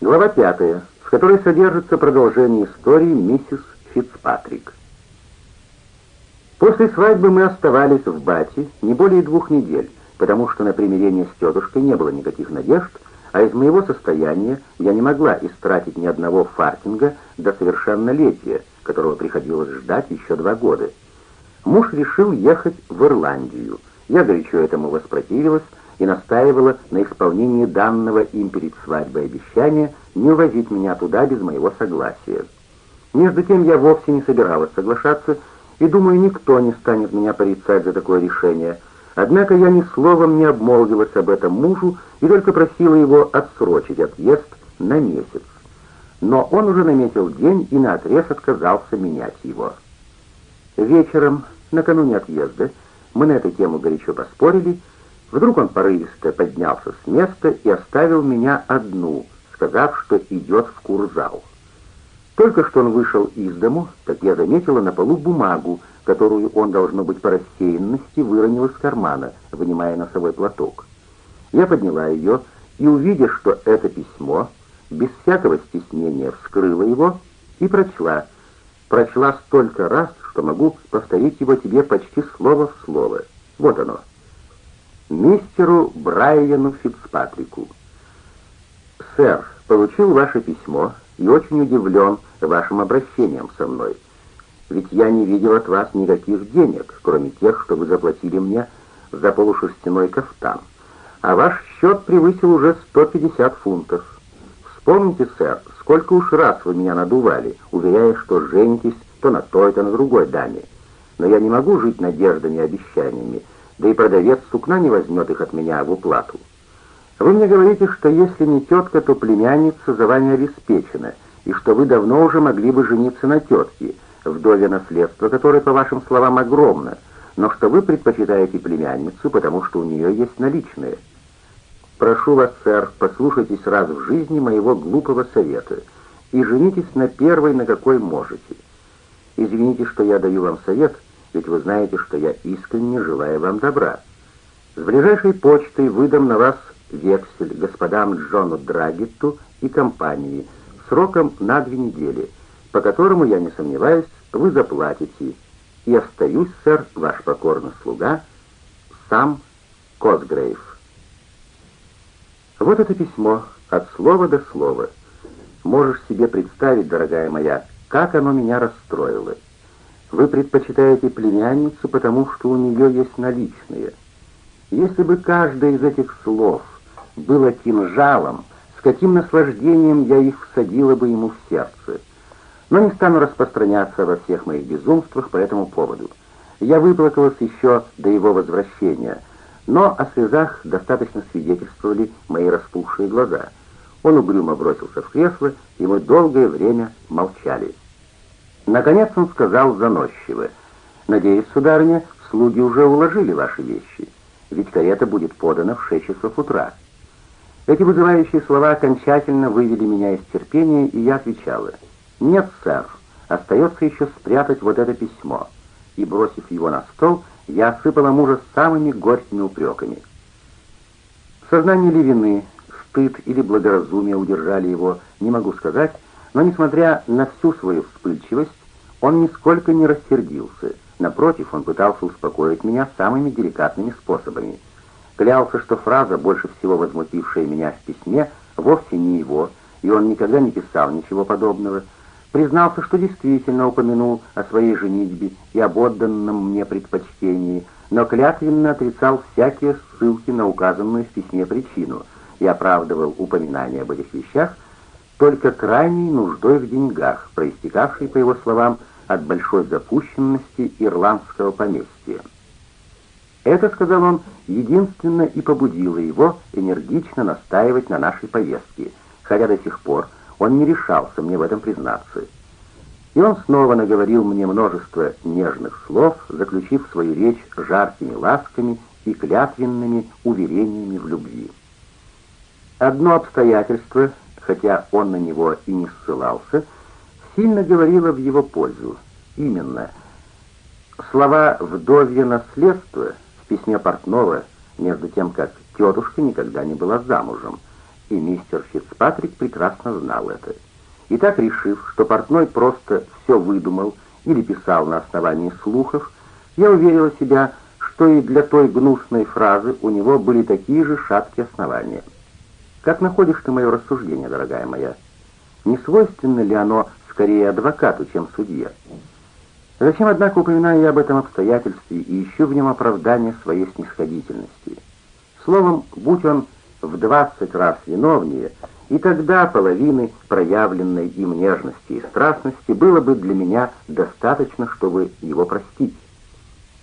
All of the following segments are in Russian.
Глава пятая, в которой содержится продолжение истории миссис Фицпатрик. После свадьбы мы оставались в Бати не более двух недель, потому что на примирение с тетушкой не было никаких надежд, а из моего состояния я не могла истратить ни одного фартинга до совершеннолетия, которого приходилось ждать еще два года. Муж решил ехать в Ирландию. Я горячо этому воспротивилась, и настаивала на исполнении данного им перед свадьбой обещания не увозить меня туда без моего согласия. Между тем я вовсе не собиралась соглашаться, и думаю, никто не станет меня порицать за такое решение. Однако я ни словом не обмолвилась об этом мужу и только просила его отсрочить отъезд на месяц. Но он уже наметил день и наотрез отказался менять его. Вечером, накануне отъезда, мы на эту тему горячо поспорили, Вдруг он порывисто поднялся с места и оставил меня одну, сказав, что идет в курзал. Только что он вышел из дому, как я заметила на полу бумагу, которую он, должно быть, по рассеянности выронил из кармана, вынимая носовой платок. Я подняла ее и, увидя, что это письмо, без всякого стеснения вскрыла его и прочла. Прочла столько раз, что могу повторить его тебе почти слово в слово. Вот оно мистеру Брайану Фицпатрику. «Сэр, получил ваше письмо и очень удивлен вашим обращением со мной. Ведь я не видел от вас никаких денег, кроме тех, что вы заплатили мне за полушерстяной кафтан. А ваш счет превысил уже 150 фунтов. Вспомните, сэр, сколько уж раз вы меня надували, уверяя, что женитесь то на той, то на другой даме. Но я не могу жить надеждами и обещаниями, да и продавец сукна не возьмет их от меня в уплату. Вы мне говорите, что если не тетка, то племянница за вами обеспечена, и что вы давно уже могли бы жениться на тетке, вдове наследство которое, по вашим словам, огромно, но что вы предпочитаете племянницу, потому что у нее есть наличные. Прошу вас, сэр, послушайтесь раз в жизни моего глупого совета и женитесь на первой, на какой можете. Извините, что я даю вам совет — ведь вы знаете, что я искренне желаю вам добра. С ближайшей почтой выдам на вас вексель господам Джону Драгетту и компании сроком на две недели, по которому, я не сомневаюсь, вы заплатите. И остаюсь, сэр, ваш покорный слуга, сам Косгрейв. Вот это письмо, от слова до слова. Можешь себе представить, дорогая моя, как оно меня расстроило. Вы предпочитаете племянницу, потому что у нее есть наличные. Если бы каждое из этих слов было кинжалом, с каким наслаждением я их всадила бы ему в сердце. Но не стану распространяться во всех моих безумствах по этому поводу. Я выплакалась еще до его возвращения, но о слезах достаточно свидетельствовали мои распухшие глаза. Он угрюмо бросился в кресло, и мы долгое время молчали. Наконец он сказал заносчиво, «Надеюсь, сударыня, слуги уже уложили ваши вещи, ведь карета будет подана в шесть часов утра». Эти вызывающие слова окончательно вывели меня из терпения, и я отвечала, «Нет, сэр, остается еще спрятать вот это письмо». И, бросив его на стол, я осыпала мужа самыми горькими упреками. Сознание ли вины, стыд или благоразумие удержали его, не могу сказать, но, несмотря на всю свою вспыльчивость, он нисколько не рассердился. Напротив, он пытался успокоить меня самыми деликатными способами. Клялся, что фраза, больше всего возмутившая меня в письме, вовсе не его, и он никогда не писал ничего подобного. Признался, что действительно упомянул о своей женитьбе и об отданном мне предпочтении, но клятвенно отрицал всякие ссылки на указанную в письме причину и оправдывал упоминание об этих вещах только крайней нуждой в деньгах, проистекавшей, по его словам, от большой запущенности ирландского поместья. Это, сказал он, единственно и побудило его энергично настаивать на нашей повестке, хотя до сих пор он не решался мне в этом признаться. И он снова наговорил мне множество нежных слов, заключив свою речь жаркими ласками и клятвенными уверениями в любви. Одно обстоятельство, хотя он на него и не ссылался, — сильно говорила в его пользу. Именно. Слова «вдовье наследство» в письме Портнова, между тем как тетушка никогда не была замужем, и мистер Фицпатрик прекрасно знал это. И так решив, что портной просто все выдумал или писал на основании слухов, я уверила себя, что и для той гнусной фразы у него были такие же шаткие основания. Как находишь ты мое рассуждение, дорогая моя? Не свойственно ли оно скорее адвокату, чем судье? Зачем, однако, упоминаю я об этом обстоятельстве и ищу в нем оправдание своей снисходительности? Словом, будь он в двадцать раз виновнее, и тогда половины проявленной им нежности и страстности было бы для меня достаточно, чтобы его простить.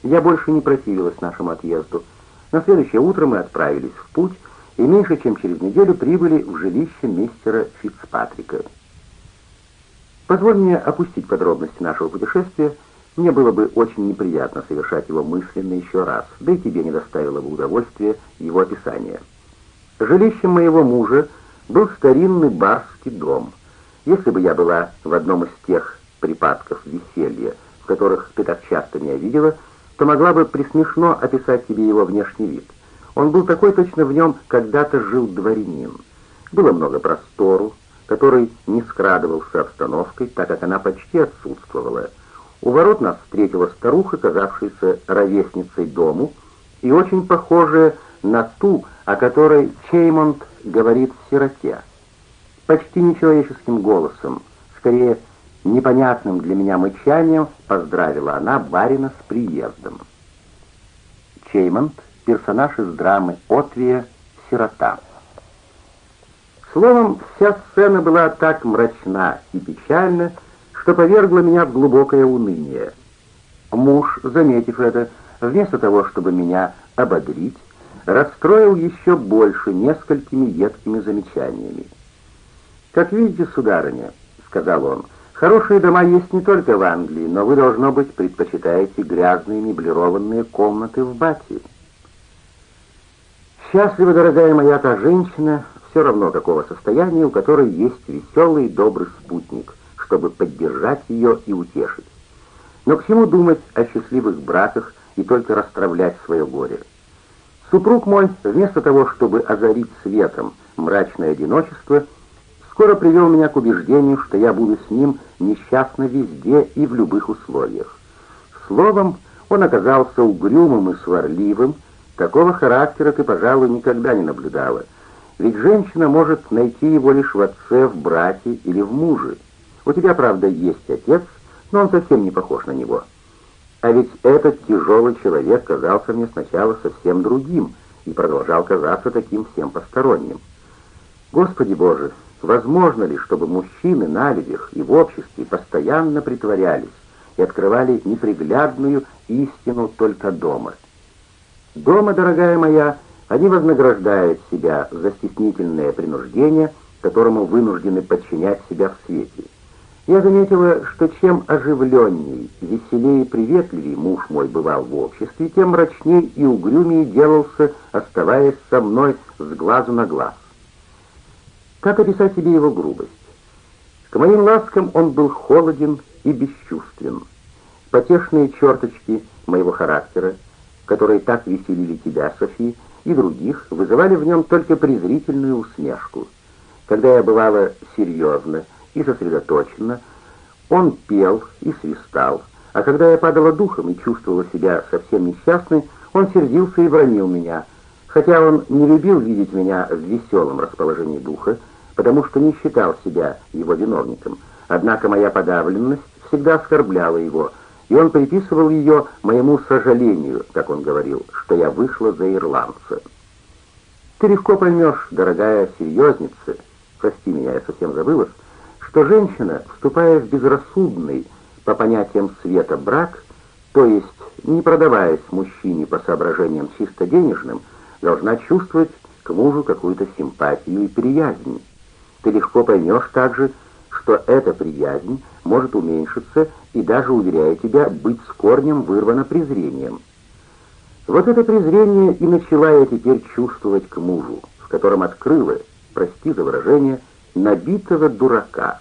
Я больше не противилась нашему отъезду. На следующее утро мы отправились в путь, и меньше чем через неделю прибыли в жилище мистера Фицпатрика. Позволь мне опустить подробности нашего путешествия, мне было бы очень неприятно совершать его мысленно еще раз, да и тебе не доставило бы удовольствия его описание. Жилищем моего мужа был старинный барский дом. Если бы я была в одном из тех припадков веселья, в которых ты так часто меня видела, то могла бы присмешно описать тебе его внешний вид. Он был такой точно в нем когда-то жил дворянин. Было много простору, который не скрадывался обстановкой, так как она почти отсутствовала. У ворот нас встретила старуха, казавшаяся ровесницей дому, и очень похожая на ту, о которой Чеймонд говорит в «Сироте». Почти нечеловеческим голосом, скорее непонятным для меня мычанием, поздравила она барина с приездом. Чеймонд — персонаж из драмы «Отвия. Сирота». Словом, вся сцена была так мрачна и печальна, что повергло меня в глубокое уныние. Муж, заметив это, вместо того, чтобы меня ободрить, расстроил еще больше несколькими едкими замечаниями. «Как видите, сударыня», — сказал он, — «хорошие дома есть не только в Англии, но вы, должно быть, предпочитаете грязные меблированные комнаты в Бати». «Счастлива, дорогая моя, та женщина, все равно какого состояния, у которой есть веселый и добрый спутник, чтобы поддержать ее и утешить. Но к чему думать о счастливых браках и только расстравлять свое горе? Супруг мой, вместо того, чтобы озарить светом мрачное одиночество, скоро привел меня к убеждению, что я буду с ним несчастна везде и в любых условиях. Словом, он оказался угрюмым и сварливым, такого характера ты, пожалуй, никогда не наблюдала, ведь женщина может найти его лишь в отце, в брате или в муже. У тебя, правда, есть отец, но он совсем не похож на него. А ведь этот тяжелый человек казался мне сначала совсем другим и продолжал казаться таким всем посторонним. Господи Боже, возможно ли, чтобы мужчины на людях и в обществе постоянно притворялись и открывали неприглядную истину только дома? Дома, дорогая моя, они вознаграждают себя за стеснительное принуждение, которому вынуждены подчинять себя в свете. Я заметила, что чем оживленней, веселее и приветливее муж мой бывал в обществе, тем мрачней и угрюмее делался, оставаясь со мной с глазу на глаз. Как описать себе его грубость? К моим ласкам он был холоден и бесчувствен. Потешные черточки моего характера, которые так веселили тебя, Софи, и других, вызывали в нем только презрительную усмешку. Когда я бывала серьезна, и сосредоточенно. Он пел и свистал, а когда я падала духом и чувствовала себя совсем несчастной, он сердился и бронил меня, хотя он не любил видеть меня в веселом расположении духа, потому что не считал себя его виновником. Однако моя подавленность всегда оскорбляла его, и он приписывал ее моему сожалению, как он говорил, что я вышла за ирландца. Ты легко поймешь, дорогая серьезница, прости меня, я совсем забылась, что женщина, вступая в безрассудный, по понятиям света, брак, то есть не продаваясь мужчине по соображениям чисто денежным, должна чувствовать к мужу какую-то симпатию и приязнь. Ты легко поймешь также, что эта приязнь может уменьшиться и даже, уверяю тебя, быть с корнем вырвана презрением. Вот это презрение и начала я теперь чувствовать к мужу, в котором открыла, прости за выражение, набитого дурака.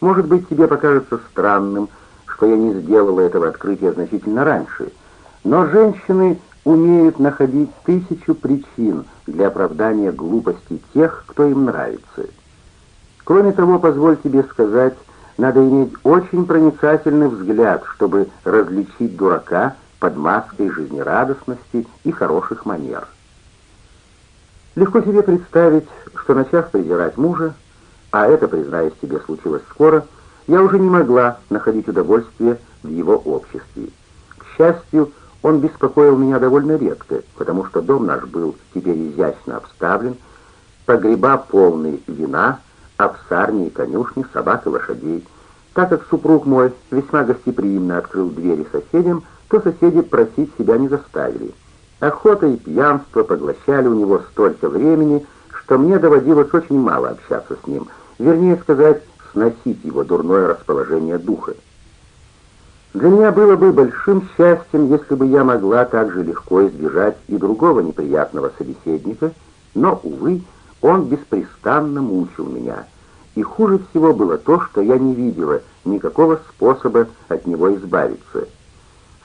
Может быть, тебе покажется странным, что я не сделала этого открытия значительно раньше, но женщины умеют находить тысячу причин для оправдания глупости тех, кто им нравится. Кроме того, позволь тебе сказать, надо иметь очень проницательный взгляд, чтобы различить дурака под маской жизнерадостности и хороших манер. Легко себе представить, что начав презирать мужа, а это, признаюсь тебе, случилось скоро, я уже не могла находить удовольствие в его обществе. К счастью, он беспокоил меня довольно редко, потому что дом наш был теперь изящно обставлен, погреба полный вина, в сарне и конюшне собак и лошадей. Так как супруг мой весьма гостеприимно открыл двери соседям, то соседи просить себя не заставили. Охота и пьянство поглощали у него столько времени, что мне доводилось очень мало общаться с ним, вернее сказать, сносить его дурное расположение духа. Для меня было бы большим счастьем, если бы я могла так же легко избежать и другого неприятного собеседника, но, увы, он беспрестанно мучил меня, и хуже всего было то, что я не видела никакого способа от него избавиться.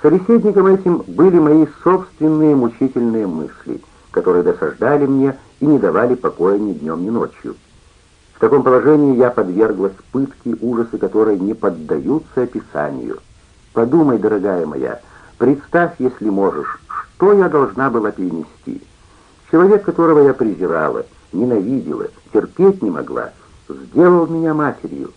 Собеседником этим были мои собственные мучительные мысли, которые досаждали мне и не давали покоя ни днем, ни ночью. В таком положении я подверглась пытке, ужасы которой не поддаются описанию. Подумай, дорогая моя, представь, если можешь, что я должна была перенести. Человек, которого я презирала, ненавидела, терпеть не могла, сделал меня матерью.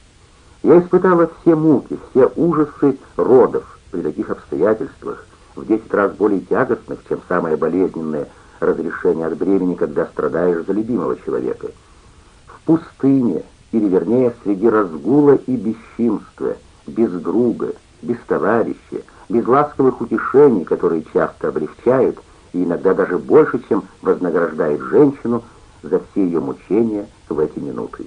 Я испытала все муки, все ужасы родов при таких обстоятельствах, в десять раз более тягостных, чем самое болезненное разрешение от бремени, когда страдаешь за любимого человека. В пустыне, или вернее среди разгула и бесчинства, без друга, без товарища, без ласковых утешений, которые часто облегчают и иногда даже больше, чем вознаграждает женщину за все ее мучения в эти минуты.